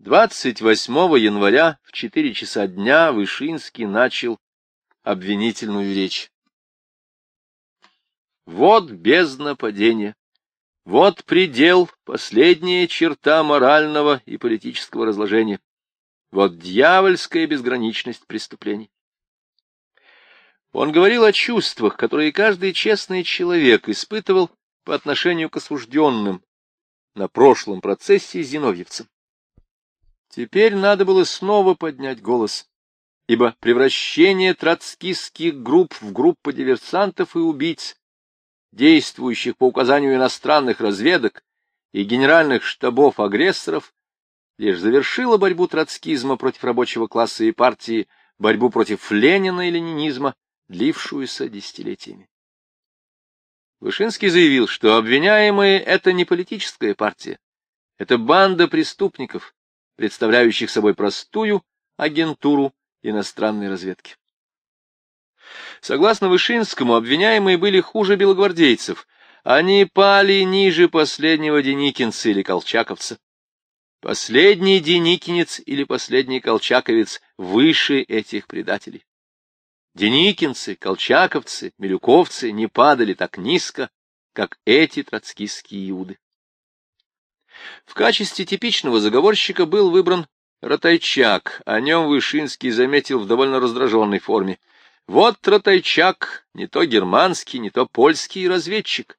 28 января в 4 часа дня Вышинский начал обвинительную речь. Вот бездна падения, вот предел, последняя черта морального и политического разложения, вот дьявольская безграничность преступлений. Он говорил о чувствах, которые каждый честный человек испытывал по отношению к осужденным на прошлом процессе зиновьевцам. Теперь надо было снова поднять голос, ибо превращение троцкистских групп в группы диверсантов и убийц, действующих по указанию иностранных разведок и генеральных штабов агрессоров, лишь завершило борьбу троцкизма против рабочего класса и партии, борьбу против Ленина и ленинизма, длившуюся десятилетиями. Вышинский заявил, что обвиняемые — это не политическая партия, это банда преступников, представляющих собой простую агентуру иностранной разведки. Согласно Вышинскому, обвиняемые были хуже белогвардейцев, они пали ниже последнего деникинца или колчаковца. Последний деникинец или последний колчаковец выше этих предателей. Деникинцы, колчаковцы, милюковцы не падали так низко, как эти троцкистские иуды. В качестве типичного заговорщика был выбран Ротайчак, о нем Вышинский заметил в довольно раздраженной форме. Вот Ротайчак, не то германский, не то польский разведчик.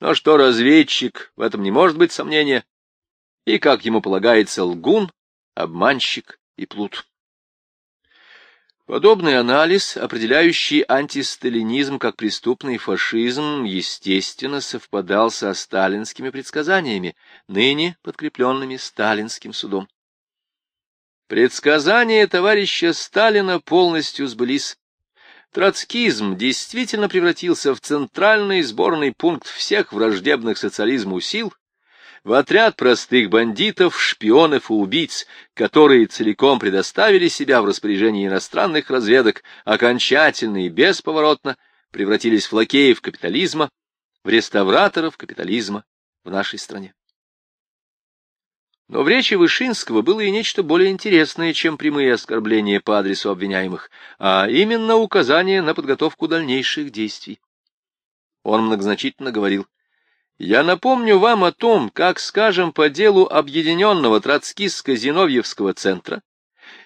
Но что разведчик, в этом не может быть сомнения. И, как ему полагается, лгун, обманщик и плут. Подобный анализ, определяющий антисталинизм как преступный фашизм, естественно, совпадал со сталинскими предсказаниями, ныне подкрепленными сталинским судом. Предсказания товарища Сталина полностью сбылись. Троцкизм действительно превратился в центральный сборный пункт всех враждебных социализму сил, в отряд простых бандитов, шпионов и убийц, которые целиком предоставили себя в распоряжение иностранных разведок, окончательно и бесповоротно превратились в лакеев капитализма, в реставраторов капитализма в нашей стране. Но в речи Вышинского было и нечто более интересное, чем прямые оскорбления по адресу обвиняемых, а именно указание на подготовку дальнейших действий. Он многозначительно говорил, я напомню вам о том, как, скажем, по делу объединенного троцкистско-зиновьевского центра,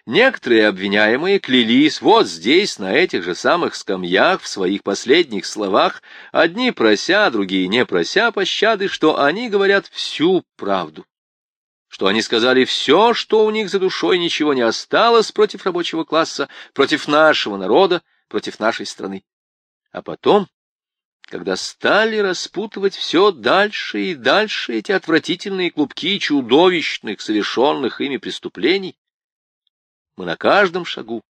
некоторые обвиняемые клялись вот здесь, на этих же самых скамьях, в своих последних словах, одни прося, другие не прося пощады, что они говорят всю правду что они сказали все, что у них за душой ничего не осталось против рабочего класса, против нашего народа, против нашей страны. А потом когда стали распутывать все дальше и дальше эти отвратительные клубки чудовищных, совершенных ими преступлений, мы на каждом шагу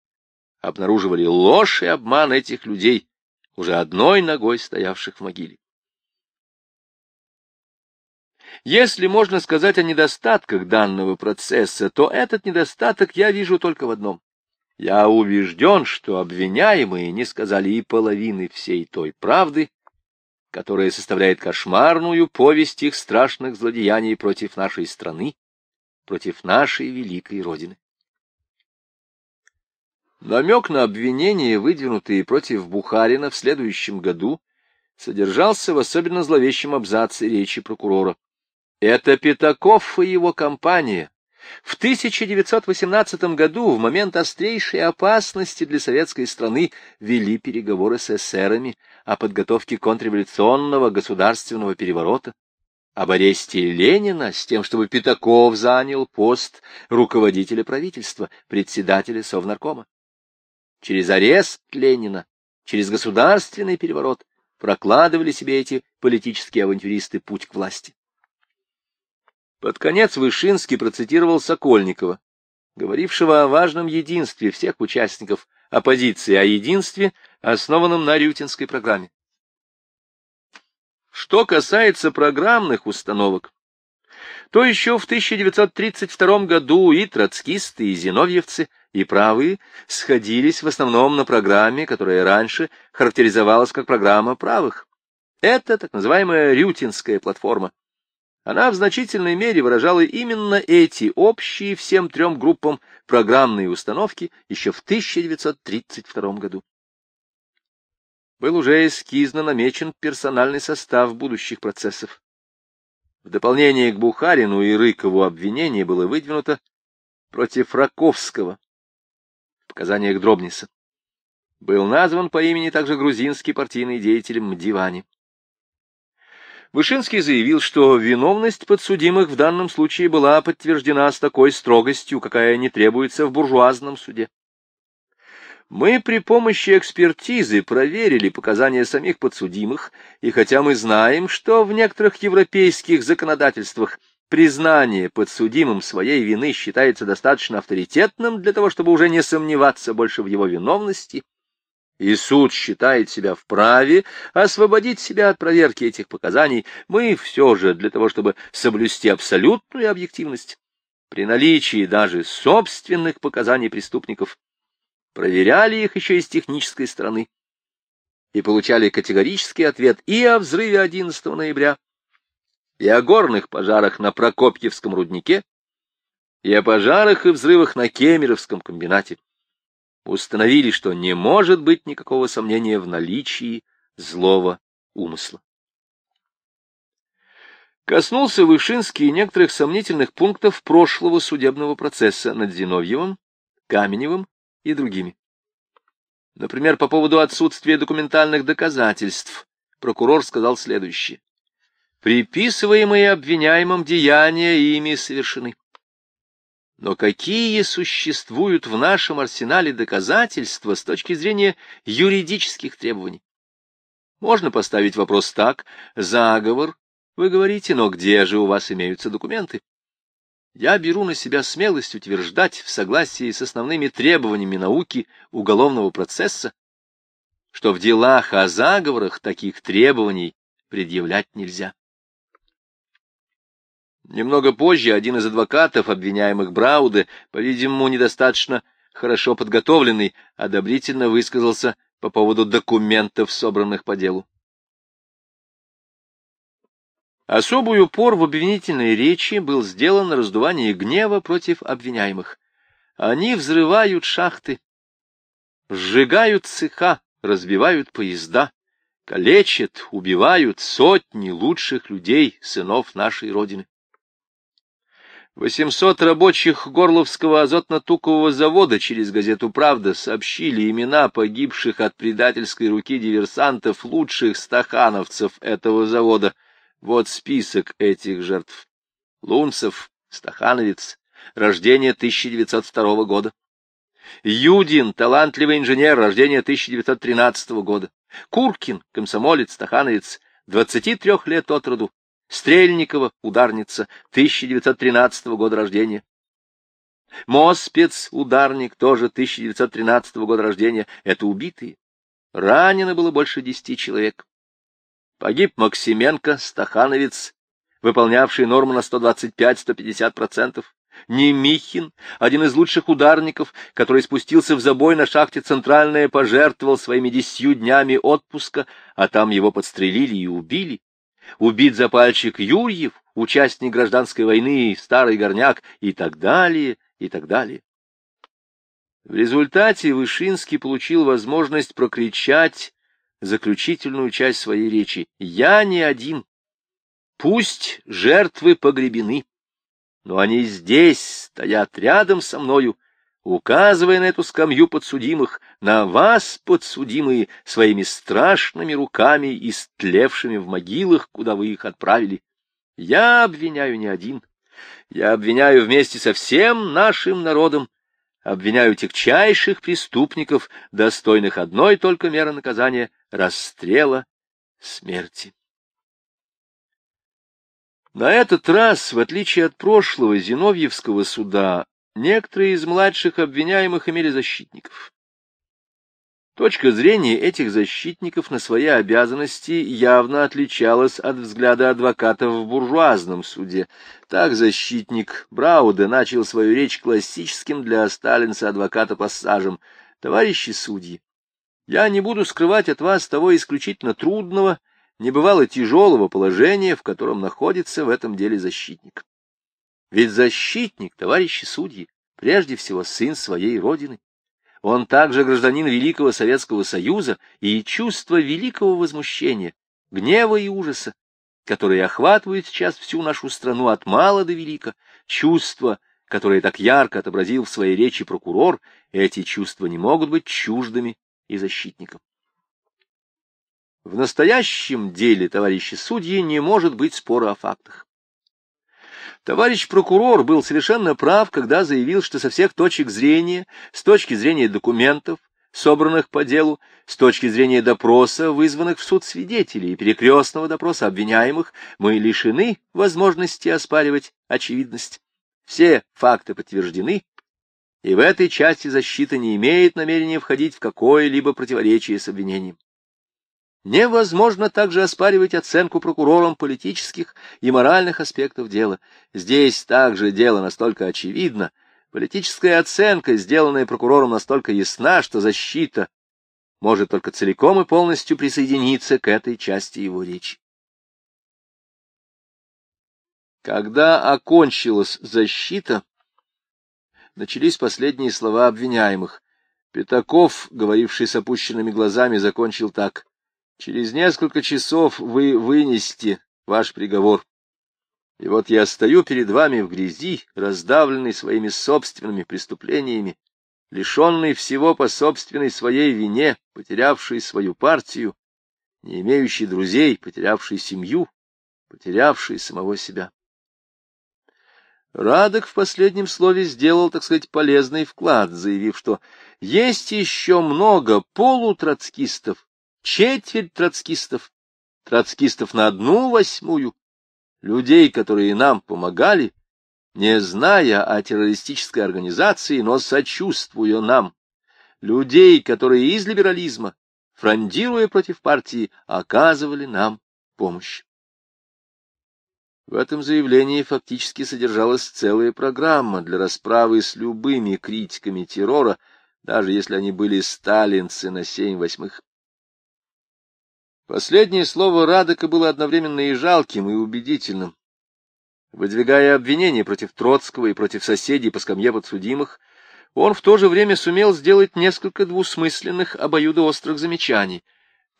обнаруживали ложь и обман этих людей, уже одной ногой стоявших в могиле. Если можно сказать о недостатках данного процесса, то этот недостаток я вижу только в одном. Я убежден, что обвиняемые не сказали и половины всей той правды, которая составляет кошмарную повесть их страшных злодеяний против нашей страны, против нашей великой Родины. Намек на обвинения, выдвинутые против Бухарина в следующем году, содержался в особенно зловещем абзаце речи прокурора. Это Пятаков и его компания в 1918 году, в момент острейшей опасности для советской страны, вели переговоры с эсерами о подготовке контрреволюционного государственного переворота, об аресте Ленина с тем, чтобы Пятаков занял пост руководителя правительства, председателя Совнаркома. Через арест Ленина, через государственный переворот прокладывали себе эти политические авантюристы путь к власти. Под конец Вышинский процитировал Сокольникова, говорившего о важном единстве всех участников оппозиции, о единстве, основанном на Рютинской программе. Что касается программных установок, то еще в 1932 году и троцкисты, и зиновьевцы, и правые сходились в основном на программе, которая раньше характеризовалась как программа правых. Это так называемая Рютинская платформа. Она в значительной мере выражала именно эти общие всем трем группам программные установки еще в 1932 году. Был уже эскизно намечен персональный состав будущих процессов. В дополнение к Бухарину и Рыкову обвинение было выдвинуто против Раковского в показаниях Дробниса. Был назван по имени также грузинский партийный деятель Мдивани. Вышинский заявил, что виновность подсудимых в данном случае была подтверждена с такой строгостью, какая не требуется в буржуазном суде. Мы при помощи экспертизы проверили показания самих подсудимых, и хотя мы знаем, что в некоторых европейских законодательствах признание подсудимым своей вины считается достаточно авторитетным для того, чтобы уже не сомневаться больше в его виновности, и суд считает себя вправе освободить себя от проверки этих показаний, мы все же, для того чтобы соблюсти абсолютную объективность, при наличии даже собственных показаний преступников, проверяли их еще и с технической стороны и получали категорический ответ и о взрыве 11 ноября, и о горных пожарах на Прокопьевском руднике, и о пожарах и взрывах на Кемеровском комбинате установили, что не может быть никакого сомнения в наличии злого умысла. Коснулся Вышинский некоторых сомнительных пунктов прошлого судебного процесса над Зиновьевым, Каменевым и другими. Например, по поводу отсутствия документальных доказательств прокурор сказал следующее. Приписываемые обвиняемым деяния ими совершены. Но какие существуют в нашем арсенале доказательства с точки зрения юридических требований? Можно поставить вопрос так. Заговор, вы говорите, но где же у вас имеются документы? Я беру на себя смелость утверждать в согласии с основными требованиями науки уголовного процесса, что в делах о заговорах таких требований предъявлять нельзя. Немного позже один из адвокатов, обвиняемых Брауде, по-видимому, недостаточно хорошо подготовленный, одобрительно высказался по поводу документов, собранных по делу. Особый упор в обвинительной речи был сделан на раздувание гнева против обвиняемых. Они взрывают шахты, сжигают цеха, разбивают поезда, калечат, убивают сотни лучших людей, сынов нашей Родины. 800 рабочих Горловского азотно-тукового завода через газету «Правда» сообщили имена погибших от предательской руки диверсантов лучших стахановцев этого завода. Вот список этих жертв. Лунцев, Стахановец, рождение 1902 года. Юдин, талантливый инженер, рождение 1913 года. Куркин, комсомолец, стахановец, 23 лет от роду. Стрельникова, ударница, 1913 года рождения. Моспец, ударник, тоже 1913 года рождения. Это убитые. Ранено было больше десяти человек. Погиб Максименко, стахановец, выполнявший норму на 125-150%. Немихин, один из лучших ударников, который спустился в забой на шахте «Центральная», пожертвовал своими десятью днями отпуска, а там его подстрелили и убили убит запальщик Юрьев, участник гражданской войны, старый горняк и так далее, и так далее. В результате Вышинский получил возможность прокричать заключительную часть своей речи «Я не один. Пусть жертвы погребены, но они здесь стоят рядом со мною, указывая на эту скамью подсудимых, на вас, подсудимые, своими страшными руками, истлевшими в могилах, куда вы их отправили. Я обвиняю не один. Я обвиняю вместе со всем нашим народом, обвиняю тягчайших преступников, достойных одной только меры наказания — расстрела смерти. На этот раз, в отличие от прошлого Зиновьевского суда, некоторые из младших обвиняемых имели защитников. Точка зрения этих защитников на свои обязанности явно отличалась от взгляда адвокатов в буржуазном суде. Так защитник Брауде начал свою речь классическим для сталинца адвоката пассажем. «Товарищи судьи, я не буду скрывать от вас того исключительно трудного небывало тяжелого положения, в котором находится в этом деле защитник. Ведь защитник, товарищи судьи, прежде всего сын своей родины. Он также гражданин Великого Советского Союза, и чувство великого возмущения, гнева и ужаса, которые охватывают сейчас всю нашу страну от мала до велика, чувство, которое так ярко отобразил в своей речи прокурор, эти чувства не могут быть чуждыми и защитникам. В настоящем деле, товарищи судьи, не может быть спора о фактах. Товарищ прокурор был совершенно прав, когда заявил, что со всех точек зрения, с точки зрения документов, собранных по делу, с точки зрения допроса, вызванных в суд свидетелей и перекрестного допроса обвиняемых, мы лишены возможности оспаривать очевидность. Все факты подтверждены, и в этой части защита не имеет намерения входить в какое-либо противоречие с обвинением. Невозможно также оспаривать оценку прокурором политических и моральных аспектов дела. Здесь также дело настолько очевидно, политическая оценка, сделанная прокурором, настолько ясна, что защита может только целиком и полностью присоединиться к этой части его речи. Когда окончилась защита, начались последние слова обвиняемых. Пятаков, говоривший с опущенными глазами, закончил так. Через несколько часов вы вынесете ваш приговор. И вот я стою перед вами в грязи, раздавленный своими собственными преступлениями, лишенный всего по собственной своей вине, потерявший свою партию, не имеющий друзей, потерявший семью, потерявший самого себя. Радок в последнем слове сделал, так сказать, полезный вклад, заявив, что есть еще много полутроцкистов, четверть троцкистов, троцкистов на одну восьмую, людей, которые нам помогали, не зная о террористической организации, но сочувствуя нам, людей, которые из либерализма, фрондируя против партии, оказывали нам помощь. В этом заявлении фактически содержалась целая программа для расправы с любыми критиками террора, даже если они были сталинцы на семь восьмых. Последнее слово Радека было одновременно и жалким, и убедительным. Выдвигая обвинения против Троцкого и против соседей по скамье подсудимых, он в то же время сумел сделать несколько двусмысленных обоюдоострых замечаний.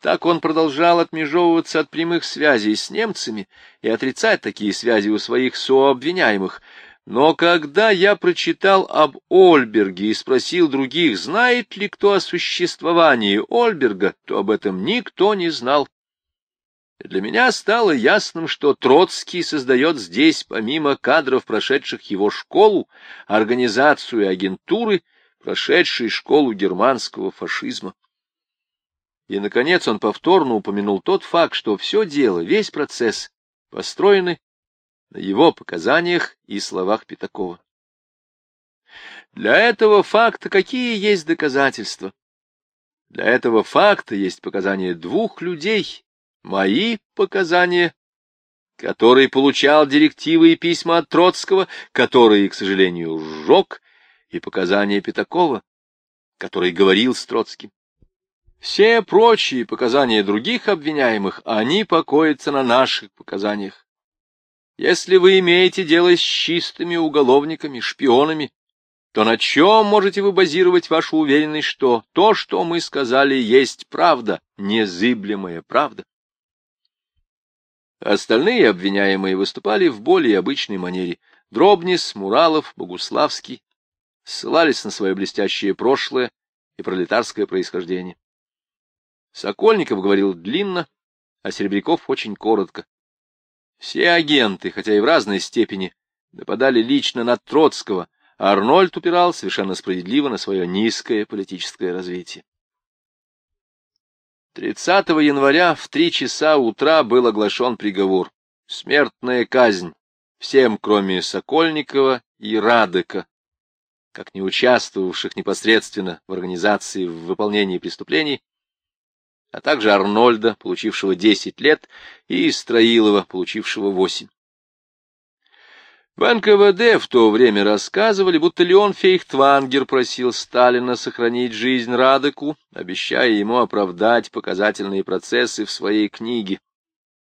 Так он продолжал отмежевываться от прямых связей с немцами и отрицать такие связи у своих сообвиняемых, но когда я прочитал об Ольберге и спросил других, знает ли кто о существовании Ольберга, то об этом никто не знал. для меня стало ясным, что Троцкий создает здесь, помимо кадров, прошедших его школу, организацию агентуры, прошедшей школу германского фашизма. И, наконец, он повторно упомянул тот факт, что все дело, весь процесс построены на его показаниях и словах Пятакова. Для этого факта какие есть доказательства? Для этого факта есть показания двух людей, мои показания, который получал директивы и письма от Троцкого, который, к сожалению, сжег, и показания Пятакова, который говорил с Троцким. Все прочие показания других обвиняемых, они покоятся на наших показаниях. Если вы имеете дело с чистыми уголовниками, шпионами, то на чем можете вы базировать вашу уверенность, что то, что мы сказали, есть правда, незыблемая правда? Остальные обвиняемые выступали в более обычной манере. Дробнис, Муралов, Богуславский ссылались на свое блестящее прошлое и пролетарское происхождение. Сокольников говорил длинно, а Серебряков очень коротко. Все агенты, хотя и в разной степени, нападали лично на Троцкого, а Арнольд упирал совершенно справедливо на свое низкое политическое развитие. 30 января в три часа утра был оглашен приговор. Смертная казнь всем, кроме Сокольникова и Радека, как не участвовавших непосредственно в организации в выполнении преступлений, а также Арнольда, получившего 10 лет, и Истраилова, получившего 8. В НКВД в то время рассказывали, будто Леон Фейхтвангер просил Сталина сохранить жизнь Радеку, обещая ему оправдать показательные процессы в своей книге.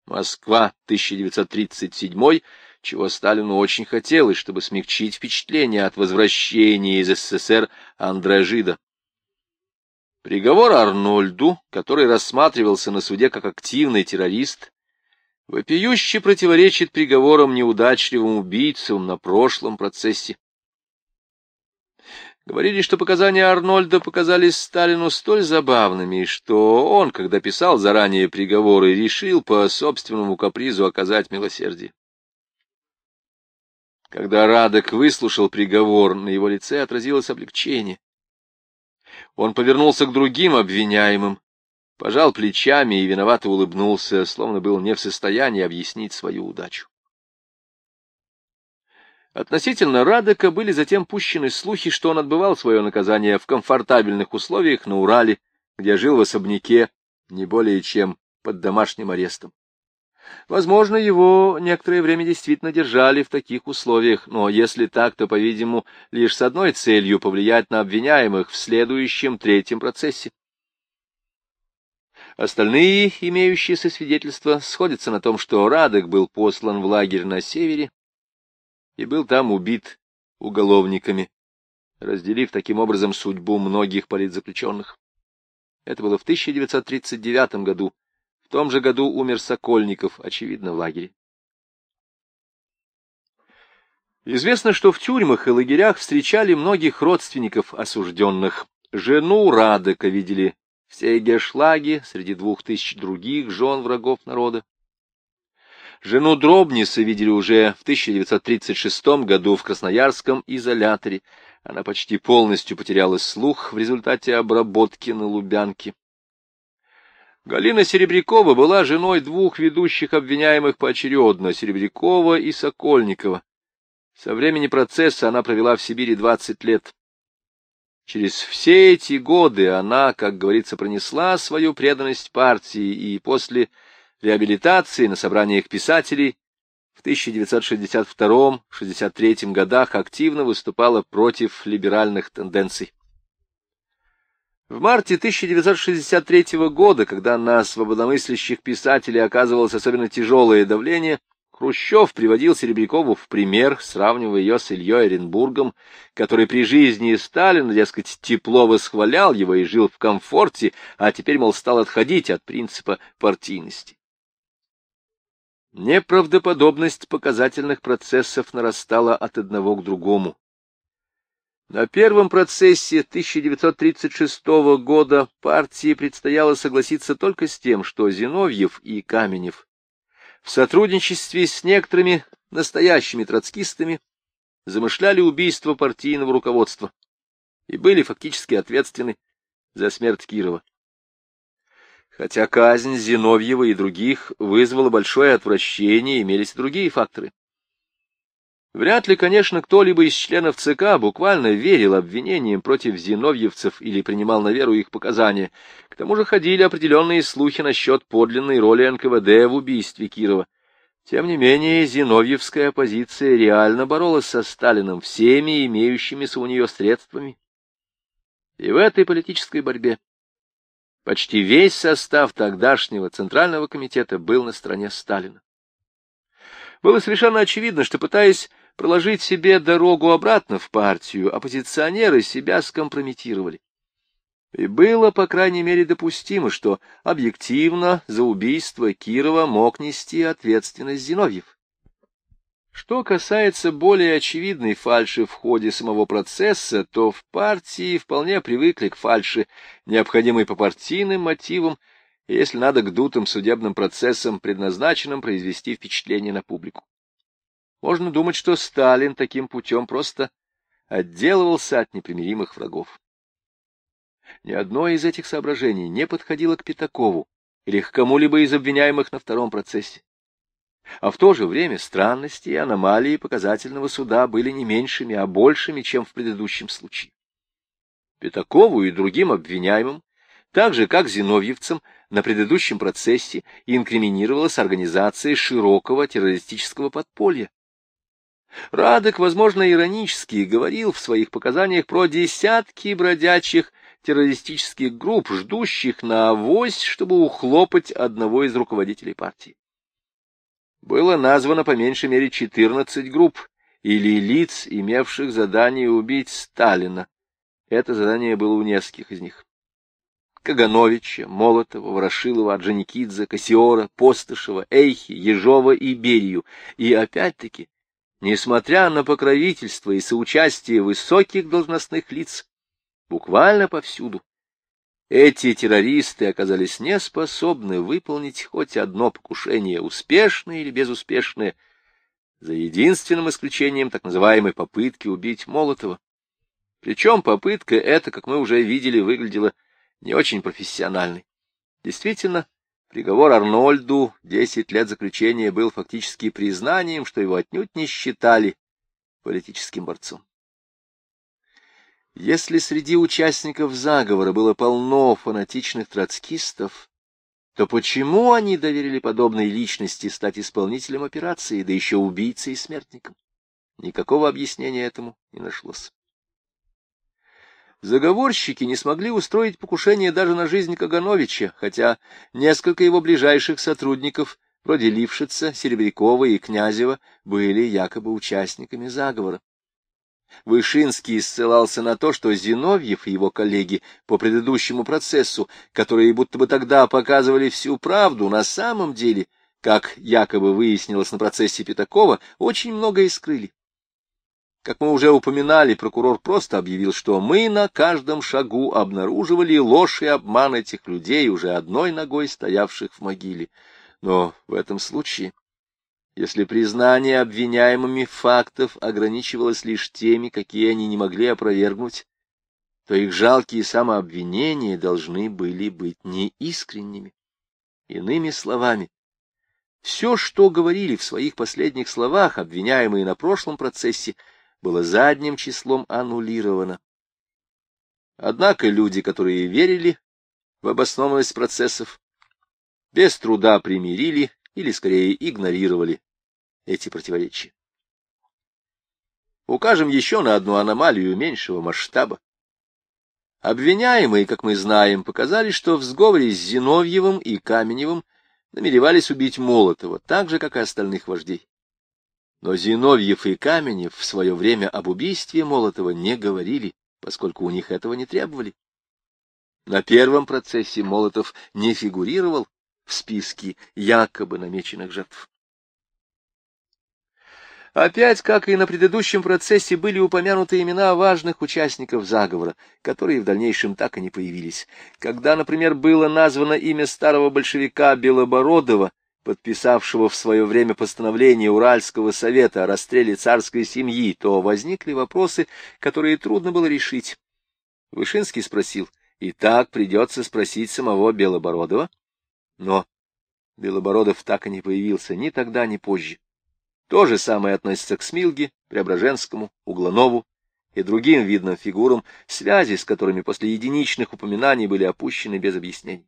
Москва, 1937 чего Сталину очень хотелось, чтобы смягчить впечатление от возвращения из СССР Андре Жида. Приговор Арнольду, который рассматривался на суде как активный террорист, вопиюще противоречит приговорам неудачливым убийцам на прошлом процессе. Говорили, что показания Арнольда показались Сталину столь забавными, что он, когда писал заранее приговоры, решил по собственному капризу оказать милосердие. Когда Радок выслушал приговор, на его лице отразилось облегчение. Он повернулся к другим обвиняемым, пожал плечами и виновато улыбнулся, словно был не в состоянии объяснить свою удачу. Относительно Радека были затем пущены слухи, что он отбывал свое наказание в комфортабельных условиях на Урале, где жил в особняке, не более чем под домашним арестом. Возможно, его некоторое время действительно держали в таких условиях, но если так, то, по-видимому, лишь с одной целью повлиять на обвиняемых в следующем третьем процессе. Остальные имеющиеся свидетельства сходятся на том, что Радек был послан в лагерь на севере и был там убит уголовниками, разделив таким образом судьбу многих политзаключенных. Это было в 1939 году, том же году умер Сокольников, очевидно, в лагере. Известно, что в тюрьмах и лагерях встречали многих родственников осужденных. Жену Радека видели в Сейгершлаге среди двух тысяч других жен врагов народа. Жену Дробниса видели уже в 1936 году в Красноярском изоляторе. Она почти полностью потеряла слух в результате обработки на Лубянке. Галина Серебрякова была женой двух ведущих обвиняемых поочередно, Серебрякова и Сокольникова. Со времени процесса она провела в Сибири 20 лет. Через все эти годы она, как говорится, пронесла свою преданность партии и после реабилитации на собраниях писателей в 1962-63 годах активно выступала против либеральных тенденций. В марте 1963 года, когда на свободомыслящих писателей оказывалось особенно тяжелое давление, Хрущев приводил Серебрякову в пример, сравнивая ее с Ильей Оренбургом, который при жизни Сталина, дескать, тепло восхвалял его и жил в комфорте, а теперь, мол, стал отходить от принципа партийности. Неправдоподобность показательных процессов нарастала от одного к другому. На первом процессе 1936 года партии предстояло согласиться только с тем, что Зиновьев и Каменев в сотрудничестве с некоторыми настоящими троцкистами замышляли убийство партийного руководства и были фактически ответственны за смерть Кирова. Хотя казнь Зиновьева и других вызвала большое отвращение, имелись другие факторы. Вряд ли, конечно, кто-либо из членов ЦК буквально верил обвинениям против зиновьевцев или принимал на веру их показания. К тому же ходили определенные слухи насчет подлинной роли НКВД в убийстве Кирова. Тем не менее, зиновьевская оппозиция реально боролась со Сталином всеми имеющимися у нее средствами. И в этой политической борьбе почти весь состав тогдашнего Центрального комитета был на стороне Сталина. Было совершенно очевидно, что, пытаясь проложить себе дорогу обратно в партию, оппозиционеры себя скомпрометировали. И было, по крайней мере, допустимо, что объективно за убийство Кирова мог нести ответственность Зиновьев. Что касается более очевидной фальши в ходе самого процесса, то в партии вполне привыкли к фальши, необходимой по партийным мотивам, если надо, к дутым судебным процессам, предназначенным произвести впечатление на публику. Можно думать, что Сталин таким путем просто отделывался от непримиримых врагов. Ни одно из этих соображений не подходило к Пятакову или к кому-либо из обвиняемых на втором процессе. А в то же время странности и аномалии показательного суда были не меньшими, а большими, чем в предыдущем случае. Пятакову и другим обвиняемым, так же как зиновьевцам, на предыдущем процессе инкриминировалась организация широкого террористического подполья, Радок, возможно, иронически говорил в своих показаниях про десятки бродячих террористических групп, ждущих на авось, чтобы ухлопать одного из руководителей партии. было названо по меньшей мере 14 групп или лиц, имевших задание убить Сталина. Это задание было у нескольких из них. Кагановича, Молотова, Ворошилова, Орджоникидзе, Кассиора, Постышева, Эйхи, Ежова и Берию. И опять-таки, несмотря на покровительство и соучастие высоких должностных лиц, буквально повсюду, эти террористы оказались неспособны выполнить хоть одно покушение, успешное или безуспешное, за единственным исключением так называемой попытки убить Молотова. Причем попытка эта, как мы уже видели, выглядела не очень профессиональной. Действительно, приговор Арнольду, десять лет заключения, был фактически признанием, что его отнюдь не считали политическим борцом. Если среди участников заговора было полно фанатичных троцкистов, то почему они доверили подобной личности стать исполнителем операции, да еще убийцей и смертником? Никакого объяснения этому не нашлось. Заговорщики не смогли устроить покушение даже на жизнь Кагановича, хотя несколько его ближайших сотрудников, вроде Лившица, Серебрякова и Князева, были якобы участниками заговора. Вышинский ссылался на то, что Зиновьев и его коллеги по предыдущему процессу, которые будто бы тогда показывали всю правду, на самом деле, как якобы выяснилось на процессе Пятакова, очень многое скрыли. Как мы уже упоминали, прокурор просто объявил, что мы на каждом шагу обнаруживали ложь и обман этих людей, уже одной ногой стоявших в могиле. Но в этом случае, если признание обвиняемыми фактов ограничивалось лишь теми, какие они не могли опровергнуть, то их жалкие самообвинения должны были быть неискренними. Иными словами, все, что говорили в своих последних словах обвиняемые на прошлом процессе, было задним числом аннулировано. Однако люди, которые верили в обоснованность процессов, без труда примирили или, скорее, игнорировали эти противоречия. Укажем еще на одну аномалию меньшего масштаба. Обвиняемые, как мы знаем, показали, что в сговоре с Зиновьевым и Каменевым намеревались убить Молотова, так же, как и остальных вождей. Но Зиновьев и Каменев в свое время об убийстве Молотова не говорили, поскольку у них этого не требовали. На первом процессе Молотов не фигурировал в списке якобы намеченных жертв. Опять, как и на предыдущем процессе, были упомянуты имена важных участников заговора, которые в дальнейшем так и не появились. Когда, например, было названо имя старого большевика Белобородова, подписавшего в свое время постановление Уральского совета о расстреле царской семьи, то возникли вопросы, которые трудно было решить. Вышинский спросил, и так придется спросить самого Белобородова? Но Белобородов так и не появился ни тогда, ни позже. То же самое относится к Смилге, Преображенскому, Угланову и другим видным фигурам, связи с которыми после единичных упоминаний были опущены без объяснений.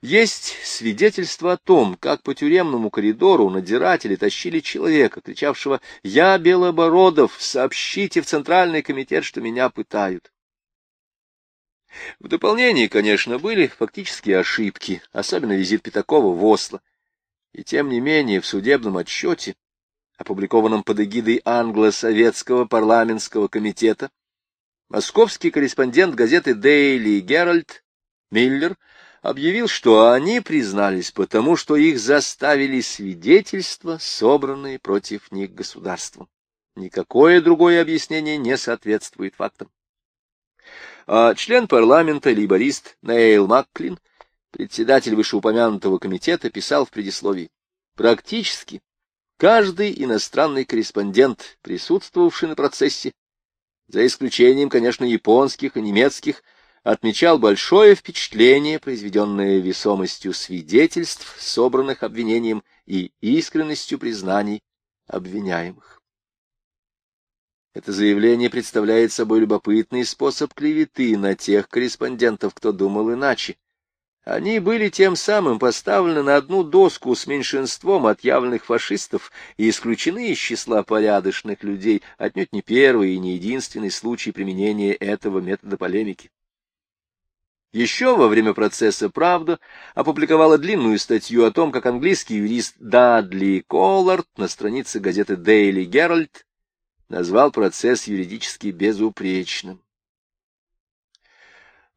Есть свидетельство о том, как по тюремному коридору надзиратели тащили человека, кричавшего «Я Белобородов, сообщите в Центральный комитет, что меня пытают». В дополнение, конечно, были фактические ошибки, особенно визит Пятакова в Осло. И тем не менее в судебном отчете, опубликованном под эгидой англо-советского парламентского комитета, московский корреспондент газеты «Дейли Геральт» Миллер объявил, что они признались потому, что их заставили свидетельства, собранные против них государством. Никакое другое объяснение не соответствует фактам. А член парламента, лейборист Нейл Макклин, председатель вышеупомянутого комитета, писал в предисловии, практически каждый иностранный корреспондент, присутствовавший на процессе, за исключением, конечно, японских и немецких, отмечал большое впечатление, произведенное весомостью свидетельств, собранных обвинением, и искренностью признаний обвиняемых. Это заявление представляет собой любопытный способ клеветы на тех корреспондентов, кто думал иначе. Они были тем самым поставлены на одну доску с меньшинством отъявленных фашистов и исключены из числа порядочных людей, отнюдь не первый и не единственный случай применения этого метода полемики. Еще во время процесса «Правда» опубликовала длинную статью о том, как английский юрист Дадли Коллард на странице газеты Daily Herald назвал процесс юридически безупречным.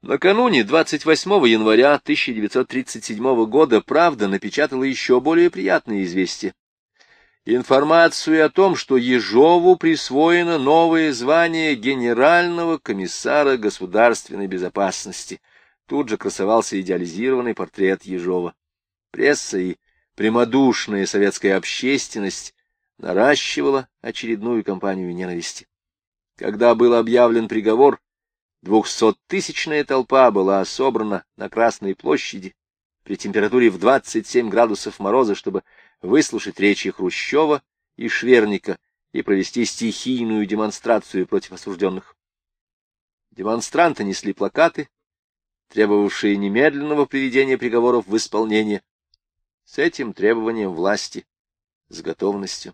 Накануне 28 января 1937 года «Правда» напечатала еще более приятное известие. Информацию о том, что Ежову присвоено новое звание генерального комиссара государственной безопасности — Тут же красовался идеализированный портрет Ежова. Пресса и прямодушная советская общественность наращивала очередную кампанию ненависти. Когда был объявлен приговор, двухсоттысячная толпа была собрана на Красной площади при температуре в 27 градусов мороза, чтобы выслушать речи Хрущева и Шверника и провести стихийную демонстрацию против осужденных. Демонстранты несли плакаты, требовавшие немедленного приведения приговоров в исполнение. С этим требованием власти с готовностью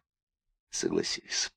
согласились.